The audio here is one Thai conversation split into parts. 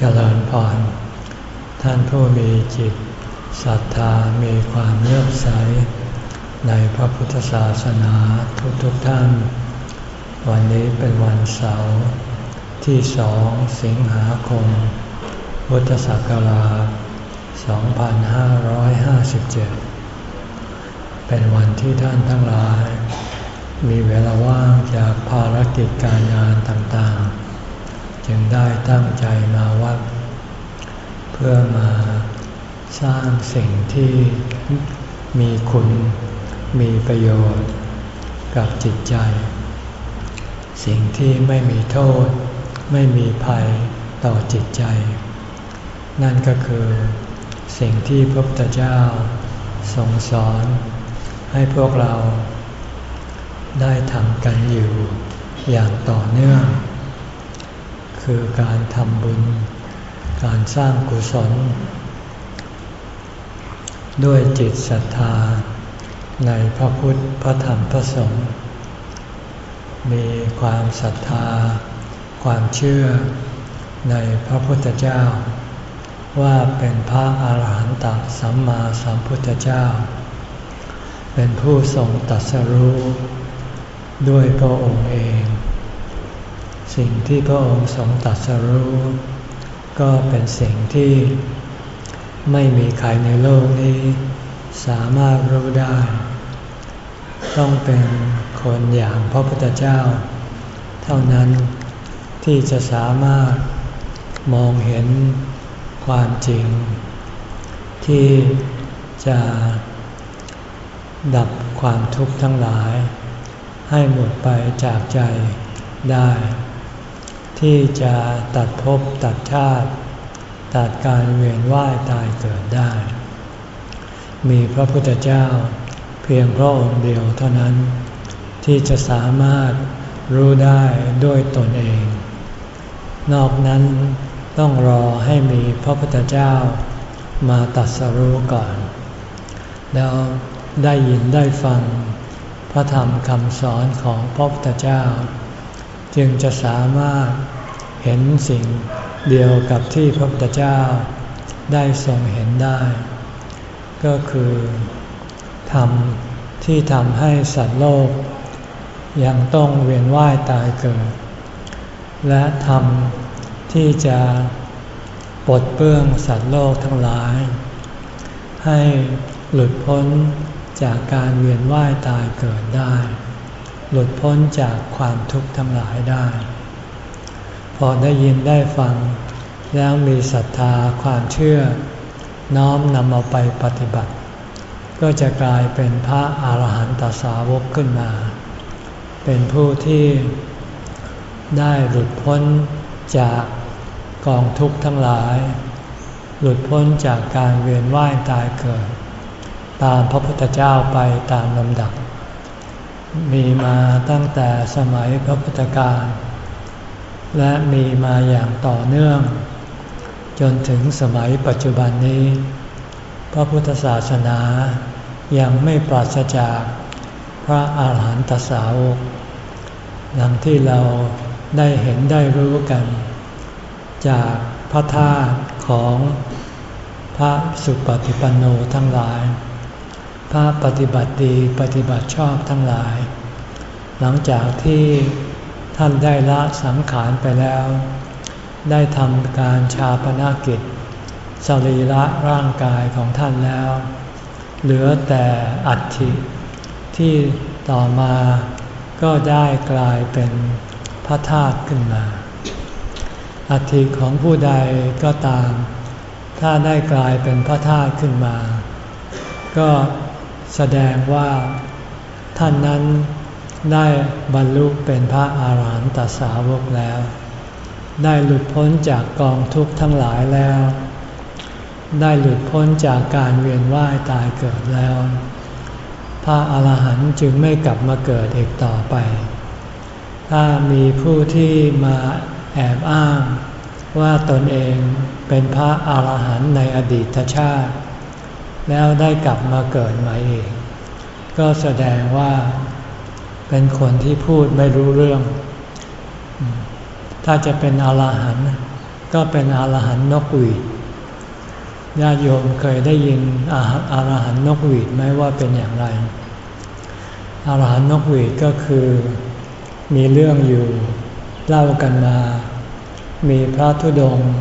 เจริญพร ท่านผู้มีจิตศรัทธามีความเลื่อมใส ในพระพุทธศาสนาทุกๆทท่าน วันนี้เป็นวันเสาร์ที่สองสิงหาคม พุทธศักราช 2557 เป็นวันที่ท่านทั้งหลาย มีเวลาว่างจากภารกิจการงานต่างๆ จึงได้ตั้งใจมาวัด เพื่อมาสร้างสิ่งที่มีคุณมีประโยชน์กับจิตใจ สิ่งที่ไม่มีโทษ ไม่มีภัยต่อจิตใจ นั่นก็คือสิ่งที่พระพุทธเจ้าทรงสอน ให้พวกเราได้ทำกันอยู่อย่างต่อเนื่อง คือการทำบุญ การสร้างกุศล ด้วยจิตศรัทธา ในพระพุทธพระธรรมพระสงฆ์มีความศรัทธา ความเชื่อในพระพุทธเจ้า ว่าเป็นพระอาหารหันตสัมมาสัมพุทธเจ้า เป็นผู้ทรงตัดสรู้ด้วยพระองค์เอง สิ่งที่พระองค์ทรงตัดสรู้ ก็เป็นสิ่งที่ไม่มีใครในโลกนี้ สามารถรู้ได้ ต้องเป็นคนอย่างพระพุทธเจ้า เท่านั้นที่จะสามารถมองเห็นความจริง ที่จะดับความทุกข์ทั้งหลาย ให้หมดไปจากใจได้ ที่จะตัดภพตัดชาติ ตัดการเวียนว่ายตายเกิดได้ มีพระพุทธเจ้า เพียงพระองค์เดียวเท่านั้น ที่จะสามารถรู้ได้ด้วยตนเอง นอกนั้นต้องรอให้มีพระพุทธเจ้ามาตัดสรู้ก่อน แล้วได้ยินได้ฟัง พระธรรมคำสอนของพระพุทธเจ้า จึงจะสามารถเห็นสิ่งเดียวกับที่พระพุทธเจ้าได้ทรงเห็นได้ ก็คือธรรมที่ทำให้สัตว์โลก ยังต้องเวียนว่ายตายเกิด และธรรมที่จะปลดเปื้องสัตว์โลกทั้งหลาย ให้หลุดพ้นจากการเวียนว่ายตายเกิดได้ หลุดพ้นจากความทุกข์ทั้งหลายได้ พอได้ยินได้ฟัง แล้วมีศรัทธาความเชื่อ น้อมนำเอาไปปฏิบัติ ก็จะกลายเป็นพระอาหารหันตสาวกขึ้นมา เป็นผู้ที่ได้หลุดพ้นจากกองทุกข์ทั้งหลาย หลุดพ้นจากการเวียนว่ายตายเกิด ตามพระพุทธเจ้าไปตามลำดับ มีมาตั้งแต่สมัยพระพุทธการและมีมาอย่างต่อเนื่อง จนถึงสมัยปัจจุบันนี้ พระพุทธศาสนายังไม่ปราศจากพระอาหารหันตสาวกดังที่เราได้เห็นได้รู้กัน จากพระธาตุของพระสุปฏิปันโนทั้งหลาย พระปฏิบัติดีปฏิบัติชอบทั้งหลาย หลังจากที่ท่านได้ละสังขารไปแล้ว ได้ทำการชาปนากิจสรีระร่างกายของท่านแล้ว เหลือแต่อัฐิ ที่ต่อมาก็ได้กลายเป็นพระธาตุขึ้นมา อัฐิของผู้ใดก็ตาม ถ้าได้กลายเป็นพระธาตุขึ้นมา ก็ แสดงว่าท่านนั้นได้บรรลุเป็นพระอาหารหันตสาวกแล้ว ได้หลุดพ้นจากกองทุกข์ทั้งหลายแล้ว ได้หลุดพ้นจากการเวียนว่ายตายเกิดแล้ว พระอาหารหันต์จึงไม่กลับมาเกิดอีกต่อไป ถ้ามีผู้ที่มาแอบอ้างว่าตนเองเป็นพระอาหารหันต์ในอดีตชาติ แล้วได้กลับมาเกิดใหม่อีก ก็แสดงว่าเป็นคนที่พูดไม่รู้เรื่อง ถ้าจะเป็นอรหันต์ก็เป็นอรหันต์นกหวีดญาติโยมเคยได้ยินอรหันต์นกหวีดไหมว่าเป็นอย่างไรอรหันต์นกหวีดก็คือมีเรื่องอยู่เล่ากันมา มีพระธุดงค์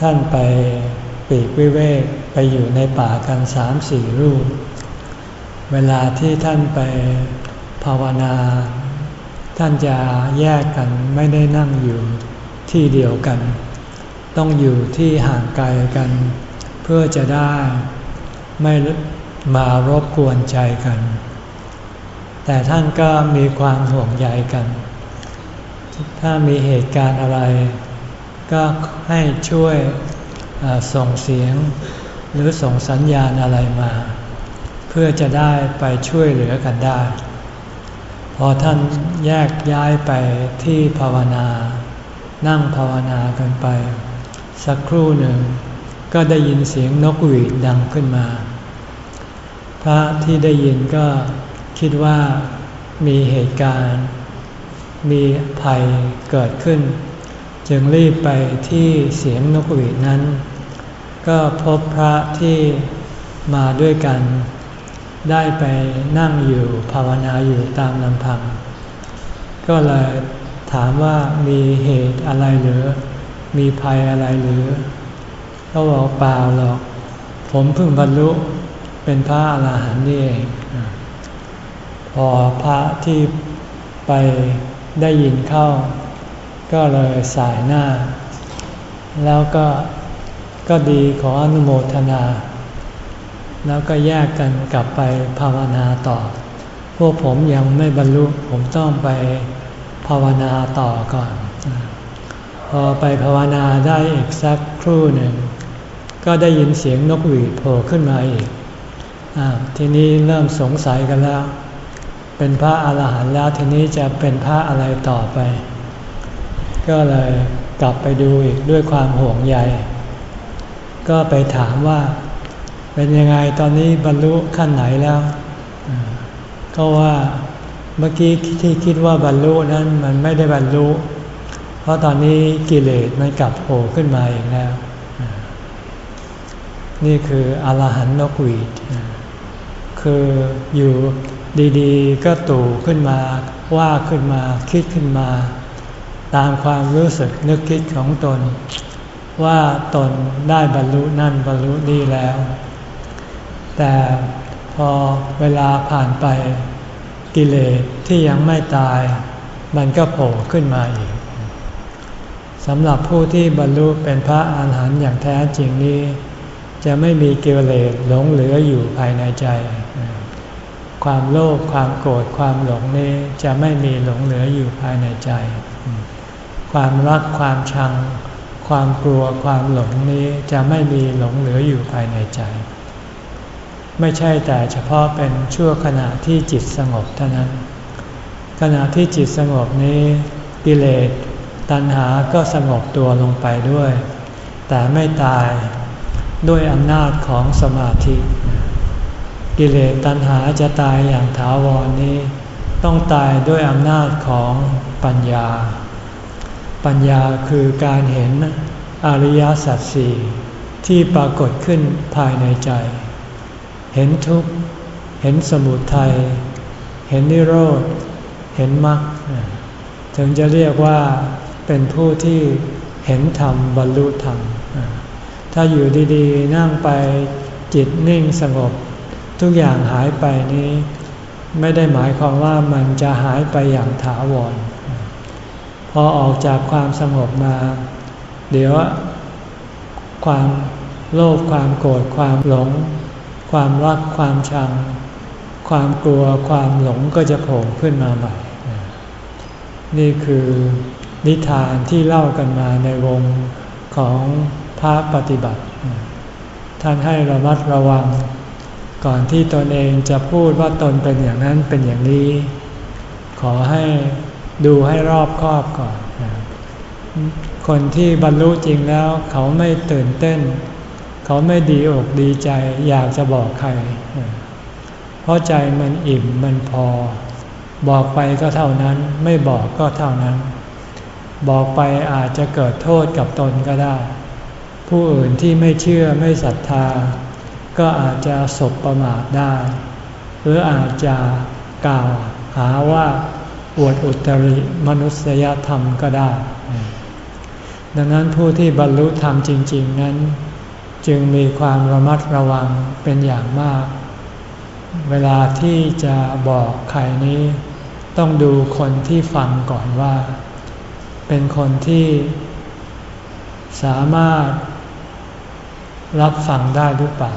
ท่านไป ปีกวิเวกไปอยู่ในป่ากันสามสี่รูป เวลาที่ท่านไปภาวนา ท่านจะแยกกันไม่ได้นั่งอยู่ที่เดียวกัน ต้องอยู่ที่ห่างไกลกัน เพื่อจะได้ไม่มารบกวนใจกัน แต่ท่านก็มีความห่วงใยกัน ถ้ามีเหตุการณ์อะไร ก็ให้ช่วย ส่งเสียงหรือส่งสัญญาณอะไรมา เพื่อจะได้ไปช่วยเหลือกันได้ พอท่านแยกย้ายไปที่ภาวนา นั่งภาวนากันไป สักครู่หนึ่ง ก็ได้ยินเสียงนกหวีดดังขึ้นมา พระที่ได้ยินก็คิดว่ามีเหตุการณ์ มีภัยเกิดขึ้น จึงรีบไปที่เสียงนกหวีดนั้น ก็พบพระที่มาด้วยกัน ได้ไปนั่งอยู่ภาวนาอยู่ตามลำพัง ก็เลยถามว่ามีเหตุอะไรหรือ มีภัยอะไรหรือเขาบอกเปล่าหรอก ผมเพิ่งบรรลุเป็นพระอรหันต์นี่เอง พอพระที่ไปได้ยินเข้า ก็เลยสายหน้า แล้วก็ ก็ดีขออนุโมทนา แล้วก็แยกกันกลับไปภาวนาต่อ พวกผมยังไม่บรรลุผมต้องไปภาวนาต่อก่อน พอไปภาวนาได้อีกสักครู่หนึ่ง ก็ได้ยินเสียงนกหวีดโผล่ขึ้นมาอีกอทีนี้เริ่มสงสัยกันแล้ว เป็นพระอาหารหันต์แล้วทีนี้จะเป็นพระอะไรต่อไป ก็เลยกลับไปดูอีกด้วยความห่วงใย ก็ไปถามว่าเป็นยังไงตอนนี้บรรลุขั้นไหนแล้วก็ว่าเมื่อกี้ที่คิดว่าบรรลุนั้นมันไม่ได้บรรลุ เพราะตอนนี้กิเลสมันกลับโผล่ขึ้นมาเองแล้ว นี่คืออรหันต์นกหวีดคืออยู่ดีๆ ก็ตู่ขึ้นมาว่าขึ้นมาคิดขึ้นมา ตามความรู้สึกนึกคิดของตน ว่าตนได้บรรลุนั่นบรรลุนี่แล้ว แต่พอเวลาผ่านไปกิเลสที่ยังไม่ตาย มันก็โผล่ขึ้นมาอีกสำหรับผู้ที่บรรลุเป็นพระอาหารหันต์อย่างแท้จริงนี้ จะไม่มีกิเลสหลงเหลืออยู่ภายในใจ ความโลภความโกรธความหลงนี้จะไม่มีหลงเหลืออยู่ภายในใจ ความรักความชัง ความกลัวความหลงนี้จะไม่มีหลงเหลืออยู่ภายในใจ ไม่ใช่แต่เฉพาะเป็นชั่วขณะที่จิตสงบเท่านั้น ขณะที่จิตสงบนี้กิเลสตัณหาก็สงบตัวลงไปด้วย แต่ไม่ตายด้วยอำนาจของสมาธิ กิเลสตัณหาจะตายอย่างถาวรนนี้ ต้องตายด้วยอำนาจของปัญญา ปัญญาคือการเห็นอริยสัจสี่ที่ปรากฏขึ้นภายในใจ เห็นทุกข์ เห็นสมุทัย เห็นนิโรธ เห็นมรรค ถึงจะเรียกว่าเป็นผู้ที่เห็นธรรมบรรลุธรรม ถ้าอยู่ดีๆ นั่งไปจิตนิ่งสงบ ทุกอย่างหายไปนี้ ไม่ได้หมายความว่ามันจะหายไปอย่างถาวร พอออกจากความสงบมา เดี๋ยว ความโลภความโกรธความหลง ความรักความชัง ความกลัวความหลงก็จะโผล่ขึ้นมาใหม่ นี่คือนิทานที่เล่ากันมาในวงของพระปฏิบัติ ท่านให้ระมัดระวัง ก่อนที่ตนเองจะพูดว่าตนเป็นอย่างนั้นเป็นอย่างนี้ ขอให้ ดูให้รอบครอบก่อน คนที่บรรลุจริงแล้ว เขาไม่ตื่นเต้น เขาไม่ดีอกดีใจ อยากจะบอกใคร เพราะใจมันอิ่มมันพอ บอกไปก็เท่านั้น ไม่บอกก็เท่านั้น บอกไปอาจจะเกิดโทษกับตนก็ได้ ผู้อื่นที่ไม่เชื่อไม่ศรัทธา ก็อาจจะสบประมาทได้ หรืออาจจะกล่าวหาว่า อวดอุตริมนุษยธรรมก็ได้ ดังนั้นผู้ที่บรรลุธรรมจริง ๆ นั้น จึงมีความระมัดระวังเป็นอย่างมาก เวลาที่จะบอกใครนี้ ต้องดูคนที่ฟังก่อนว่า เป็นคนที่สามารถรับฟังได้หรือเปล่า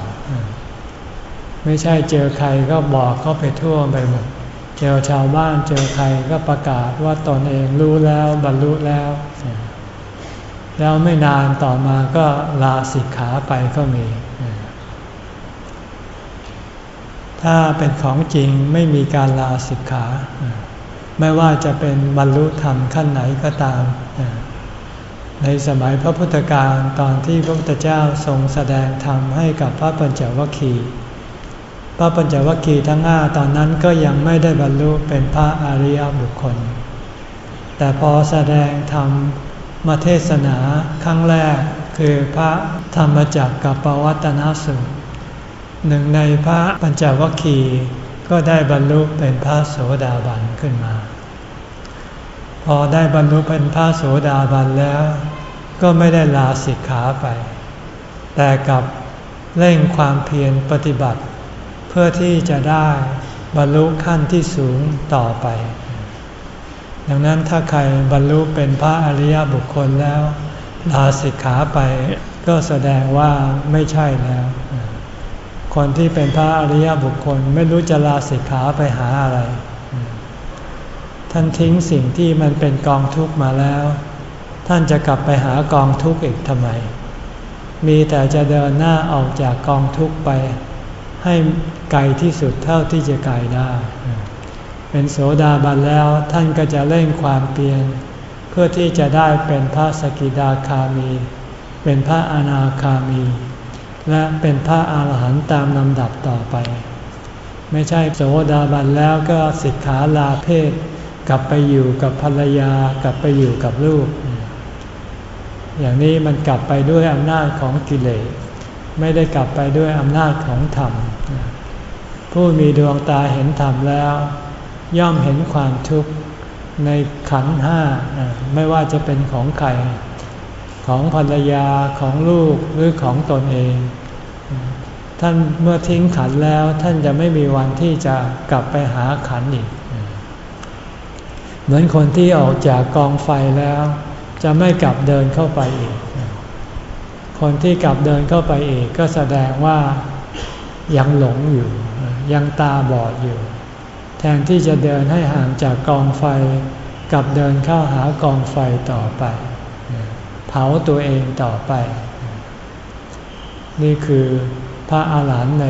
ไม่ใช่เจอใครก็บอกเขาไปทั่วไปหมด เจอชาวบ้านเจอใครก็ประกาศว่าตนเองรู้แล้วบรรลุแล้ว แล้วไม่นานต่อมาก็ลาสิกขาไปก็มี ถ้าเป็นของจริงไม่มีการลาสิกขา ไม่ว่าจะเป็นบรรลุธรรมขั้นไหนก็ตาม ในสมัยพระพุทธการตอนที่พระพุทธเจ้าทรงแสดงธรรมให้กับพระปัญจวัคคีย์ พระปัญจวัคคีย์ทั้งห้าตอนนั้นก็ยังไม่ได้บรรลุเป็นพระอริยบุคคล แต่พอแสดงธรรมมาเทศนาครั้งแรกคือพระธรรมจักรกับปวัตนสูตรหนึ่งในพระปัญจวัคคีย์ก็ได้บรรลุเป็นพระโสดาบันขึ้นมา พอได้บรรลุเป็นพระโสดาบันแล้ว ก็ไม่ได้ลาสิกขาไป แต่กับเร่งความเพียรปฏิบัติ พื่อที่จะได้บรรลุขั้นที่สูงต่อไป ดังนั้นถ้าใครบรรลุเป็นพระอริยบุคคลแล้วลาสิกขาไปก็แสดงว่าไม่ใช่แล้ว คนที่เป็นพระอริยบุคคลไม่รู้จะลาสิกขาไปหาอะไร ท่านทิ้งสิ่งที่มันเป็นกองทุกข์มาแล้ว ท่านจะกลับไปหากองทุกข์อีกทำไม มีแต่จะเดินหน้าออกจากกองทุกข์ไป ให้ไกลที่สุดเท่าที่จะไกลได้ เป็นโสดาบันแล้วท่านก็จะเร่งความเปลี่ยนเพื่อที่จะได้เป็นพระสกิดาคามี เป็นพระอนาคามี และเป็นพระอาหารหันต์ตามลำดับต่อไป ไม่ใช่โสดาบันแล้วก็สิกขาลาเพศ กลับไปอยู่กับภรรยากลับไปอยู่กับลูก อย่างนี้มันกลับไปด้วยอำนาจของกิเลส ไม่ได้กลับไปด้วยอำนาจของธรรม ผู้มีดวงตาเห็นธรรมแล้ว ย่อมเห็นความทุกข์ในขันห้าไม่ว่าจะเป็นของใครของภรรยาของลูกหรือของตนเอง ท่านเมื่อทิ้งขันแล้วท่านจะไม่มีวันที่จะกลับไปหาขันอีก เหมือนคนที่ออกจากกองไฟแล้ว จะไม่กลับเดินเข้าไปอีก คนที่กลับเดินเข้าไปอีกก็แสดงว่ายังหลงอยู่ ยังตาบอดอยู่ แทนที่จะเดินให้ห่างจากกองไฟ กลับเดินเข้าหากองไฟต่อไป เผาตัวเองต่อไป นี่คือพระอาหารหันต์ใน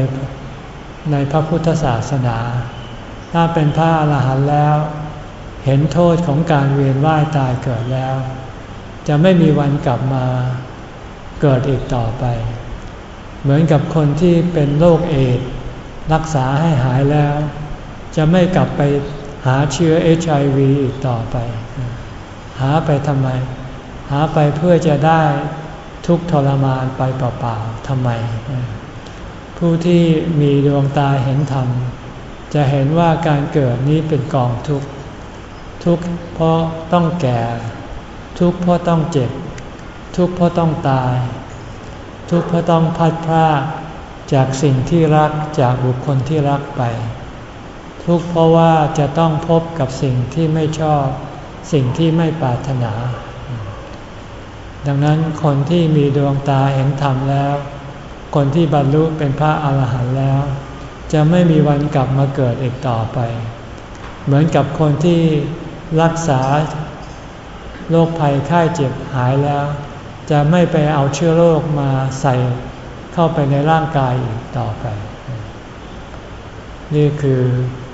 ในพระพุทธศาสนา ถ้าเป็นพระอาหารหันต์แล้ว เห็นโทษของการเวียนว่ายตายเกิดแล้ว จะไม่มีวันกลับมา เกิดอีกต่อไป เหมือนกับคนที่เป็นโรคเอดรักษาให้หายแล้ว จะไม่กลับไปหาเชื้อเอชไอวีอีกต่อไป หาไปทำไม หาไปเพื่อจะได้ทุกทรมานไปเปล่าๆทำไม ผู้ที่มีดวงตาเห็นธรรม จะเห็นว่าการเกิดนี้เป็นกองทุกข์ทุกข์เพราะต้องแก่ ทุกข์เพราะต้องเจ็บ ทุกข์เพราะต้องตาย ทุกข์เพราะต้องพัดพรากจากสิ่งที่รักจากบุคคลที่รักไป ทุกข์เพราะว่าจะต้องพบกับสิ่งที่ไม่ชอบ สิ่งที่ไม่ปรารถนา ดังนั้นคนที่มีดวงตาเห็นธรรมแล้ว คนที่บรรลุเป็นพระอาหารหันต์แล้ว จะไม่มีวันกลับมาเกิดอีกต่อไป เหมือนกับคนที่รักษาโรคภัยไข้เจ็บหายแล้ว จะไม่ไปเอาเชื้อโรคมาใส่เข้าไปในร่างกายอีกต่อไป นี่คือ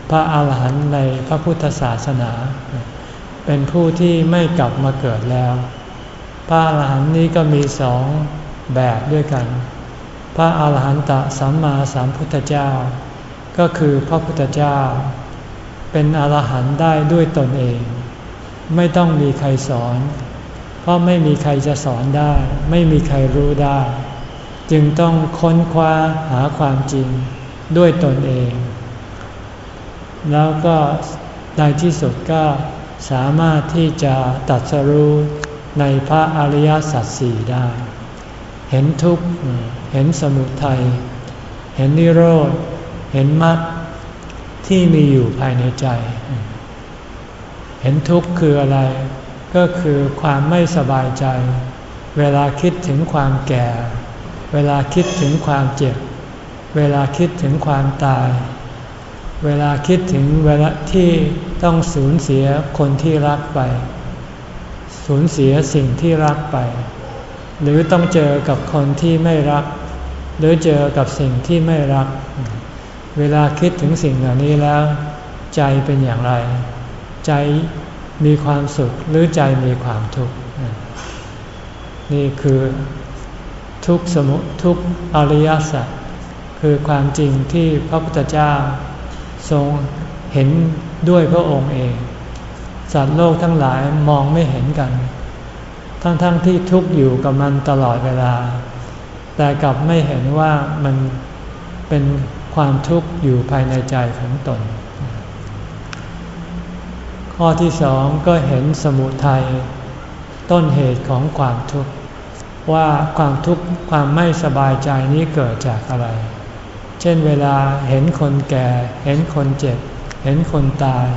พระอาหารหันต์ในพระพุทธศาสนา เป็นผู้ที่ไม่กลับมาเกิดแล้ว พระอาหารหันต์นี้ก็มีสองแบบด้วยกัน พระอาหารหันตสัมมาสัมพุทธเจ้า ก็คือพระพุทธเจ้า เป็นอรหันต์ได้ด้วยตนเอง ไม่ต้องมีใครสอน เพราะไม่มีใครจะสอนได้ ไม่มีใครรู้ได้ จึงต้องค้นคว้าหาความจริงด้วยตนเอง แล้วก็ในที่สุดก็สามารถที่จะตัดสรู้ในพระอริยสัจสี่ได้ เห็นทุกข์ เห็นสมุทัย เห็นนิโรธ เห็นมรรคที่มีอยู่ภายในใจ เห็นทุกข์คืออะไร ก็คือความไม่สบายใจ เวลาคิดถึงความแก่ เวลาคิดถึงความเจ็บ เวลาคิดถึงความตาย เวลาคิดถึงเวลาที่ต้องสูญเสียคนที่รักไป สูญเสียสิ่งที่รักไป หรือต้องเจอกับคนที่ไม่รัก หรือเจอกับสิ่งที่ไม่รัก เวลาคิดถึงสิ่งเหล่านี้แล้ว ใจเป็นอย่างไร ใจ มีความสุขหรือใจมีความทุกข์นี่คือทุกสมุทุกอริยสัจคือความจริงที่พระพุทธเจ้าทรงเห็นด้วยพระองค์เอง สัตว์โลกทั้งหลายมองไม่เห็นกัน ทั้งๆทที่ทุกข์อยู่กับมันตลอดเวลา แต่กลับไม่เห็นว่ามันเป็นความทุกข์อยู่ภายในใจของตน ข้อที่สองก็เห็นสมุทัยต้นเหตุของความทุกข์ ว่าความทุกข์ความไม่สบายใจนี้เกิดจากอะไร เช่นเวลาเห็นคนแก่ เห็นคนเจ็บ เห็นคนตาย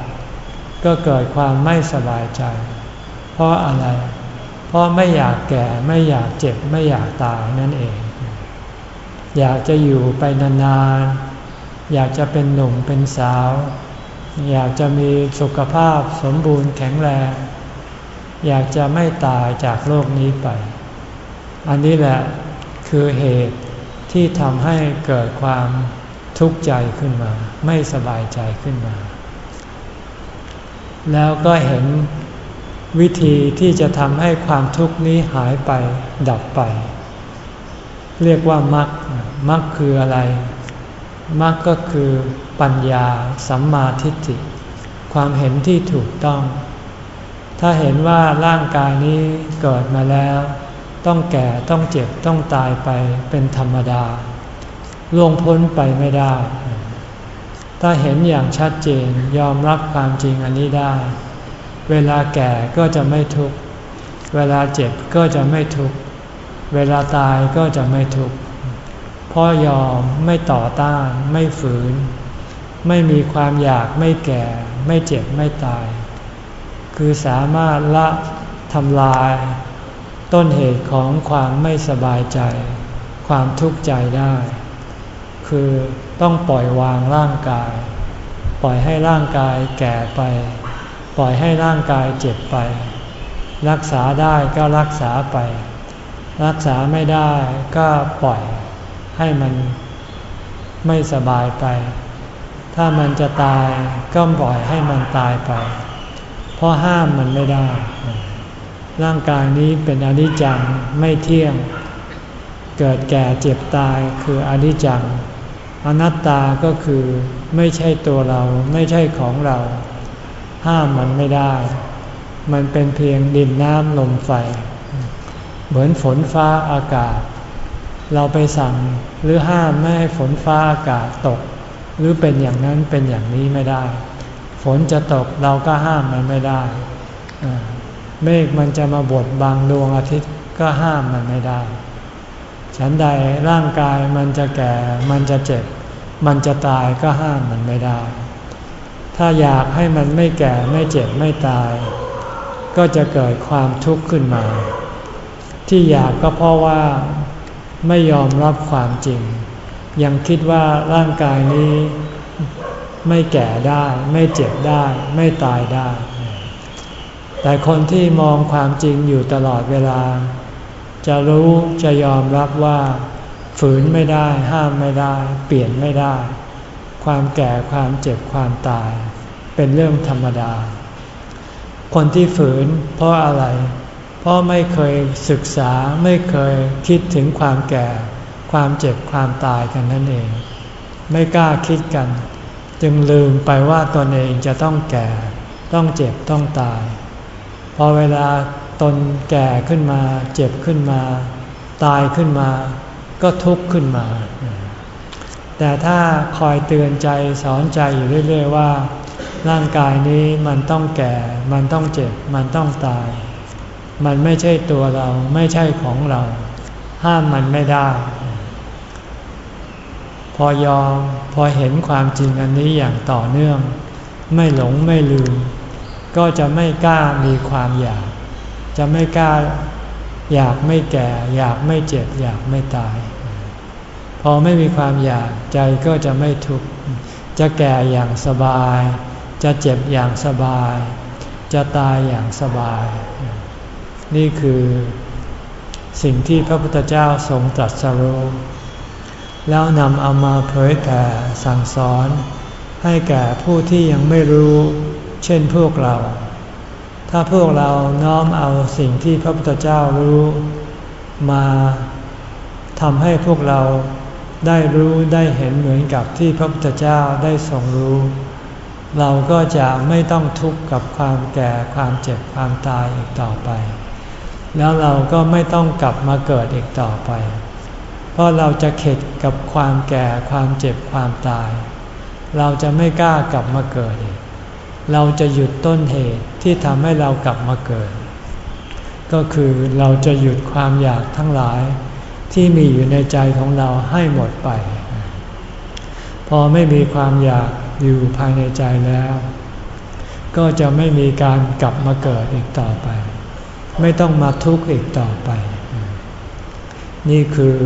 ก็เกิดความไม่สบายใจ เพราะอะไร เพราะไม่อยากแก่ไม่อยากเจ็บไม่อยากตายนั่นเอง อยากจะอยู่ไปนานๆอยากจะเป็นหนุ่มเป็นสาว อยากจะมีสุขภาพสมบูรณ์แข็งแรง อยากจะไม่ตายจากโลกนี้ไป อันนี้แหละคือเหตุที่ทำให้เกิดความทุกข์ใจขึ้นมา ไม่สบายใจขึ้นมา แล้วก็เห็นวิธีที่จะทำให้ความทุกข์นี้หายไปดับไป เรียกว่ามรรคมรรคคืออะไร มรรคก็คือปัญญาสัมมาทิฏฐิ ความเห็นที่ถูกต้อง ถ้าเห็นว่าร่างกายนี้เกิดมาแล้ว ต้องแก่ต้องเจ็บต้องตายไปเป็นธรรมดา ล่วงพ้นไปไม่ได้ ถ้าเห็นอย่างชัดเจนยอมรับความจริงอันนี้ได้ เวลาแก่ก็จะไม่ทุกข์ เวลาเจ็บก็จะไม่ทุกข์ เวลาตายก็จะไม่ทุกข์ พ่อยอมไม่ต่อต้านไม่ฝืน ไม่มีความอยากไม่แก่ ไม่เจ็บไม่ตาย คือสามารถละทำลาย ต้นเหตุของความไม่สบายใจ ความทุกข์ใจได้ คือต้องปล่อยวางร่างกาย ปล่อยให้ร่างกายแก่ไป ปล่อยให้ร่างกายเจ็บไป รักษาได้ก็รักษาไป รักษาไม่ได้ก็ปล่อย ให้มันไม่สบายไป ถ้ามันจะตายก็ปล่อยให้มันตายไป เพราะห้ามมันไม่ได้ ร่างกายนี้เป็นอนิจจังไม่เที่ยง เกิดแก่เจ็บตายคืออนิจจัง อนัตตาก็คือไม่ใช่ตัวเราไม่ใช่ของเรา ห้ามมันไม่ได้ มันเป็นเพียงดินน้ำลมไฟ เหมือนฝนฟ้าอากาศ เราไปสั่งหรือห้ามไม่ให้ฝนฟ้าอากาศตก หรือเป็นอย่างนั้นเป็นอย่างนี้ไม่ได้ ฝนจะตกเราก็ห้ามมันไม่ได้เมฆมันจะมาบดบังดวงอาทิตย์ก็ห้ามมันไม่ได้ ฉันใดร่างกายมันจะแก่ มันจะเจ็บ มันจะตายก็ห้ามมันไม่ได้ ถ้าอยากให้มันไม่แก่ไม่เจ็บไม่ตาย ก็จะเกิดความทุกข์ขึ้นมา ที่อยากก็เพราะว่า ไม่ยอมรับความจริง ยังคิดว่าร่างกายนี้ไม่แก่ได้ ไม่เจ็บได้ ไม่ตายได้ แต่คนที่มองความจริงอยู่ตลอดเวลา จะรู้จะยอมรับว่า ฝืนไม่ได้ห้ามไม่ได้ เปลี่ยนไม่ได้ ความแก่ความเจ็บความตาย เป็นเรื่องธรรมดา คนที่ฝืนเพราะอะไร เพราะไม่เคยศึกษาไม่เคยคิดถึงความแก่ ความเจ็บความตายกันนั่นเอง ไม่กล้าคิดกัน จึงลืมไปว่าตนเองจะต้องแก่ ต้องเจ็บต้องตาย พอเวลาตนแก่ขึ้นมา เจ็บขึ้นมา ตายขึ้นมา ก็ทุกข์ขึ้นมา แต่ถ้าคอยเตือนใจสอนใจอยู่เรื่อย ๆ ว่า ร่างกายนี้มันต้องแก่ มันต้องเจ็บ มันต้องตาย มันไม่ใช่ตัวเราไม่ใช่ของเรา ห้ามมันไม่ได้ พอยอมพอเห็นความจริงอันนี้อย่างต่อเนื่อง ไม่หลงไม่ลืม ก็จะไม่กล้ามีความอยาก จะไม่กล้าอยากไม่แก่ อยากไม่เจ็บ อยากไม่ตาย พอไม่มีความอยากใจก็จะไม่ทุกข์จะแก่อย่างสบาย จะเจ็บอย่างสบาย จะตายอย่างสบาย นี่คือสิ่งที่พระพุทธเจ้าทรงตรัสรู้แล้วนำเอามาเผยแผ่สั่งสอน ให้แก่ผู้ที่ยังไม่รู้ เช่นพวกเรา ถ้าพวกเราน้อมเอาสิ่งที่พระพุทธเจ้ารู้ มาทำให้พวกเราได้รู้ได้เห็นเหมือนกับที่พระพุทธเจ้าได้ทรงรู้ เราก็จะไม่ต้องทุกข์กับความแก่ความเจ็บความตายอีกต่อไป แล้วเราก็ไม่ต้องกลับมาเกิดอีกต่อไป เพราะเราจะเข็ดกับความแก่ความเจ็บความตาย เราจะไม่กล้ากลับมาเกิดอีก เราจะหยุดต้นเหตุที่ทำให้เรากลับมาเกิด ก็คือเราจะหยุดความอยากทั้งหลาย ที่มีอยู่ในใจของเราให้หมดไป พอไม่มีความอยากอยู่ภายในใจแล้ว ก็จะไม่มีการกลับมาเกิดอีกต่อไป ไม่ต้องมาทุกข์อีกต่อไป นี่คือ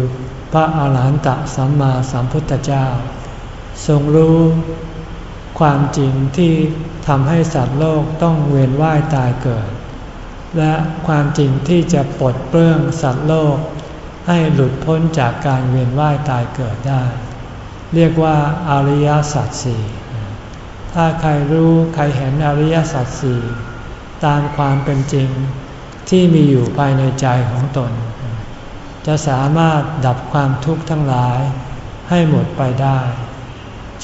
พระอาหารหันตสัมมาสัมพุทธเจ้า ทรงรู้ความจริงที่ทำให้สัตว์โลกต้องเวียนว่ายตายเกิด และความจริงที่จะปลดเปลื้องสัตว์โลก ให้หลุดพ้นจากการเวียนว่ายตายเกิดได้ เรียกว่าอริยสัจสี่ถ้าใครรู้ใครเห็นอริยสัจสี่ตามความเป็นจริง ที่มีอยู่ภายในใจของตน จะสามารถดับความทุกข์ทั้งหลายให้หมดไปได้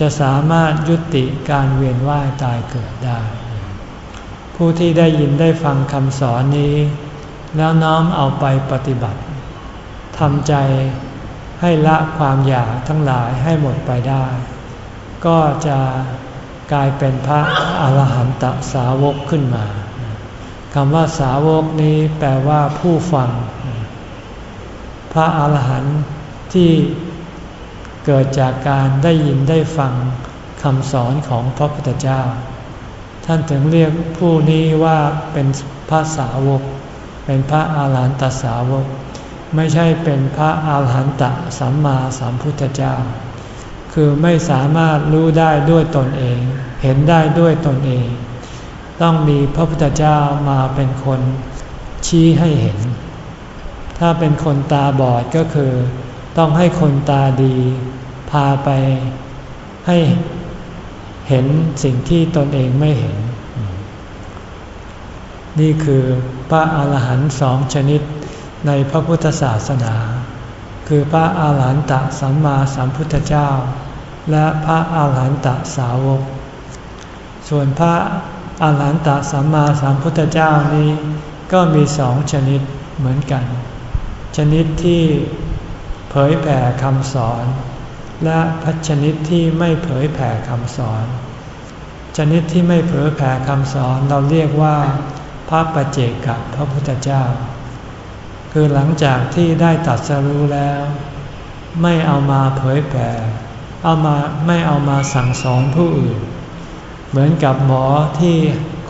จะสามารถยุติการเวียนว่ายตายเกิดได้ ผู้ที่ได้ยินได้ฟังคำสอนนี้ แล้วน้อมเอาไปปฏิบัติทำใจให้ละความอยากทั้งหลายให้หมดไปได้ ก็จะกลายเป็นพระอรหันตสาวกขึ้นมา คำว่าสาวกนี้แปลว่าผู้ฟัง พระอาหารหันต์ที่เกิดจากการได้ยินได้ฟังคำสอนของพระพุทธเจ้า ท่านถึงเรียกผู้นี้ว่าเป็นพระสาวก เป็นพระอาหารหันตสาวก ไม่ใช่เป็นพระอาหารหันตสัมมาสัมพุทธเจ้า คือไม่สามารถรู้ได้ด้วยตนเอง เห็นได้ด้วยตนเอง ต้องมีพระพุทธเจ้ามาเป็นคนชี้ให้เห็น ถ้าเป็นคนตาบอดก็คือ ต้องให้คนตาดี พาไปให้เห็นสิ่งที่ตนเองไม่เห็น นี่คือพระอาหารหันต์สองชนิดในพระพุทธศาสนา คือพระอาหารหันตสัมมาสัมพุทธเจ้า และพระอาหารหันตสาวก ส่วนพระ อาหารหันตสัมมาสัมพุทธเจ้านี้ ก็มีสองชนิดเหมือนกัน ชนิดที่เผยแผ่คำสอน และพัชนิดที่ไม่เผยแผ่คำสอน ชนิดที่ไม่เผยแผ่คำสอนเราเรียกว่า พระปเจกับพระพุทธเจ้า คือหลังจากที่ได้ตัดสรู้แล้ว ไม่เอามาเผยแผ่เอามาไม่เอามาสั่งสอนผู้อื่น เหมือนกับหมอที่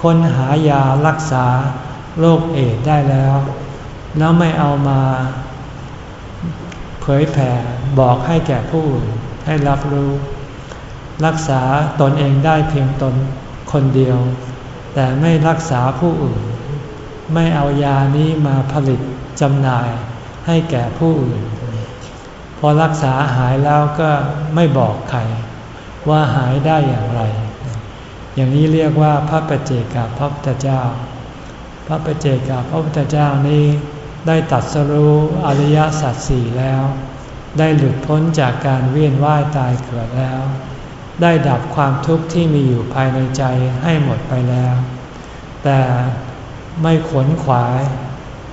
ค้นหายารักษาโรคเอดได้แล้ว แล้วไม่เอามาเผยแผ่บอกให้แก่ผู้อื่นให้รับรู้ รักษาตนเองได้เพียงตนคนเดียว แต่ไม่รักษาผู้อื่น ไม่เอายานี้มาผลิตจำหน่ายให้แก่ผู้อื่น พอรักษาหายแล้วก็ไม่บอกใครว่าหายได้อย่างไร อย่างนี้เรียกว่าพระปเจกับพระพุทธเจ้า พระปเจกับพระพุทธเจ้านี้ได้ตัดสรู้อริยสัจสี่แล้ว ได้หลุดพ้นจากการเวียนว่ายตายเกิดแล้ว ได้ดับความทุกข์ที่มีอยู่ภายในใจให้หมดไปแล้ว แต่ไม่ขวนขวาย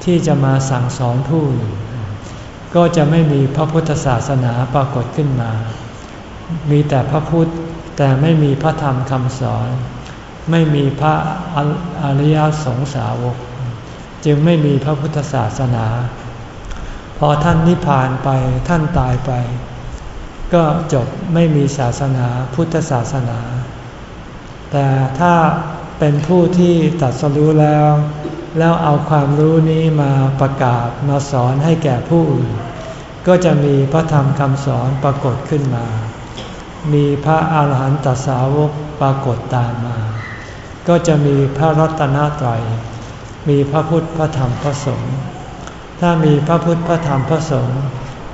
ที่จะมาสั่งสอนผู้อื่นก็จะไม่มีพระพุทธศาสนาปรากฏขึ้นมา มีแต่พระพุทธแต่ไม่มีพระธรรมคำสอน ไม่มีพระอริยสงสาวก จึงไม่มีพระพุทธศาสนา พอท่านนิพพานไปท่านตายไป ก็จบไม่มีศาสนาพุทธศาสนา แต่ถ้าเป็นผู้ที่ตัดสรู้แล้ว แล้วเอาความรู้นี้มาประกาศมาสอนให้แก่ผู้อื่น ก็จะมีพระธรรมคำสอนปรากฏขึ้นมา มีพระอาหารหันตสาวกปรากฏตามมา ก็จะมีพระรัตนตรัย มีพระพุทธพระธรรมพระสงฆ์ ถ้ามีพระพุทธพระธรรมพระสงฆ์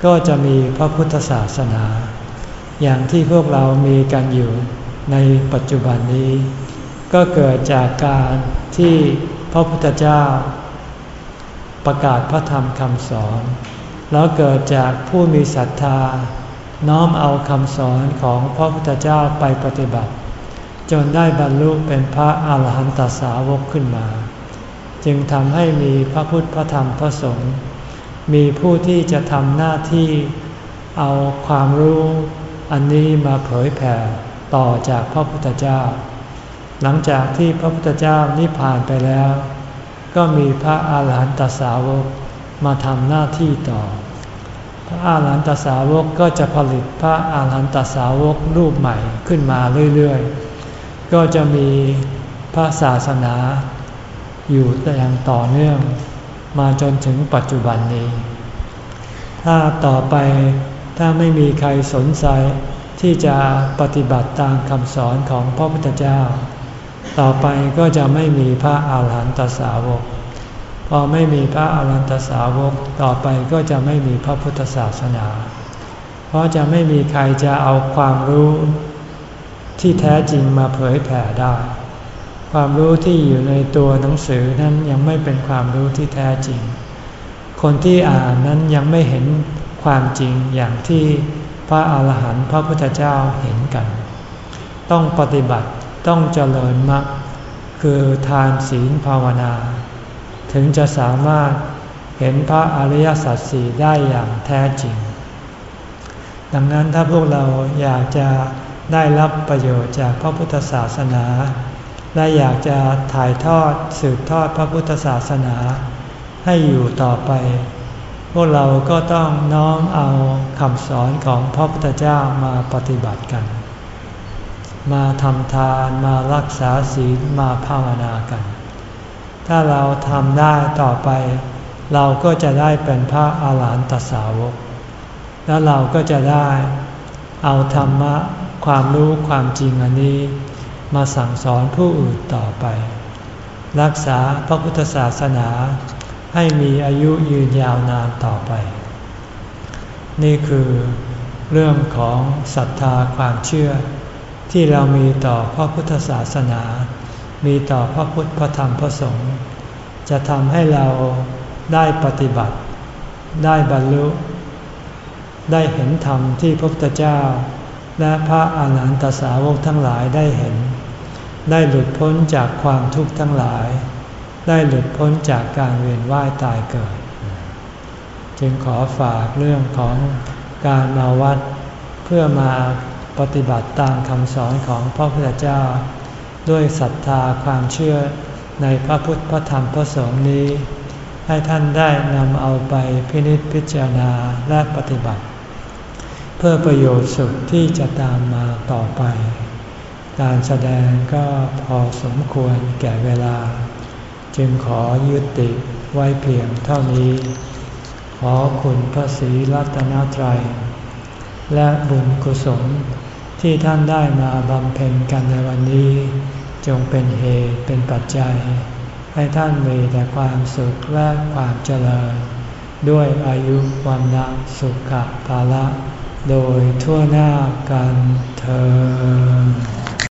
ก็จะมีพระพุทธศาสนา อย่างที่พวกเรามีกันอยู่ในปัจจุบันนี้ ก็เกิดจากการที่พระพุทธเจ้า ประกาศพระธรรมคำสอน แล้วเกิดจากผู้มีศรัทธา น้อมเอาคำสอนของพระพุทธเจ้าไปปฏิบัติ จนได้บรรลุเป็นพระอาหารหันตสาวกขึ้นมา จึงทำให้มีพระพุทธพระธรรมพระสงฆ์มีผู้ที่จะทำหน้าที่เอาความรู้อันนี้มาเผยแผ่ต่อจากพระพุทธเจ้า หลังจากที่พระพุทธเจ้านิพพานไปแล้ว ก็มีพระอาหารหันตสาวกมาทำหน้าที่ต่อ พระอาหารหันตสาวกก็จะผลิตพระอาหารหันตสาวกรูปใหม่ขึ้นมาเรื่อยๆ ก็จะมีพระศาสนาอยู่อย่างต่อเนื่อง มาจนถึงปัจจุบันนี้ ถ้าต่อไปถ้าไม่มีใครสนใจที่จะปฏิบัติตามคำสอนของพระพุทธเจ้า ต่อไปก็จะไม่มีพระอาหารหันตสาวก พอไม่มีพระอรันตสาวกต่อไปก็จะไม่มีพระพุทธศาสนา เพราะจะไม่มีใครจะเอาความรู้ที่แท้จริงมาเผยแผ่ได้ ความรู้ที่อยู่ในตัวหนังสือนั้นยังไม่เป็นความรู้ที่แท้จริง คนที่อ่านนั้นยังไม่เห็นความจริงอย่างที่พระอาหารหันต์พระพุทธเจ้าเห็นกัน ต้องปฏิบัติต้องเจริญมรรคคือทานศีลภาวนา ถึงจะสามารถเห็นพระอริยสัจสี่ได้อย่างแท้จริง ดังนั้นถ้าพวกเราอยากจะได้รับประโยชน์จากพระพุทธศาสนา และอยากจะถ่ายทอดสืบทอดพระพุทธศาสนา ให้อยู่ต่อไป พวกเราก็ต้องน้อมเอาคำสอนของพระพุทธเจ้ามาปฏิบัติกัน มาทำทานมารักษาศีลมาภาวนากัน ถ้าเราทำได้ต่อไป เราก็จะได้เป็นพระอาหารหันตสาวก แล้วเราก็จะได้เอาธรรมะความรู้ความจริงอันนี้ มาสั่งสอนผู้อื่นต่อไป รักษาพระพุทธศาสนาให้มีอายุยืนยาวนานต่อไป นี่คือเรื่องของศรัทธาความเชื่อที่เรามีต่อพระพุทธศาสนา มีต่อพระพุทธพระธรรมพระสงฆ์จะทำให้เราได้ปฏิบัติ ได้บรรลุ ได้เห็นธรรมที่พระพุทธเจ้า และพระอาหารหันตสาวกทั้งหลายได้เห็น ได้หลุดพ้นจากความทุกข์ทั้งหลาย ได้หลุดพ้นจากการเวียนว่ายตายเกิด จึงขอฝากเรื่องของการมาวัดเพื่อมาปฏิบัติตามคำสอนของพระพุทธเจ้า ด้วยศรัทธาความเชื่อในพระพุทธพระธรรมพระสงฆ์นี้ ให้ท่านได้นำเอาไปพินิจพิจารณาและปฏิบัติ เพื่อประโยชน์สุขที่จะตามมาต่อไป การแสดงก็พอสมควรแก่เวลา จึงขอยุติไว้เพียงเท่านี้ ขอคุณพระศรีรัตนตรัย และบุญกุศล ที่ท่านได้มาบำเพ็ญกันในวันนี้ จงเป็นเหตุเป็นปัจจัย ให้ท่านมีแต่ความสุขและความเจริญ ด้วยอายุวันนะสุขภาละ โดยทั่วหน้ากันเธอ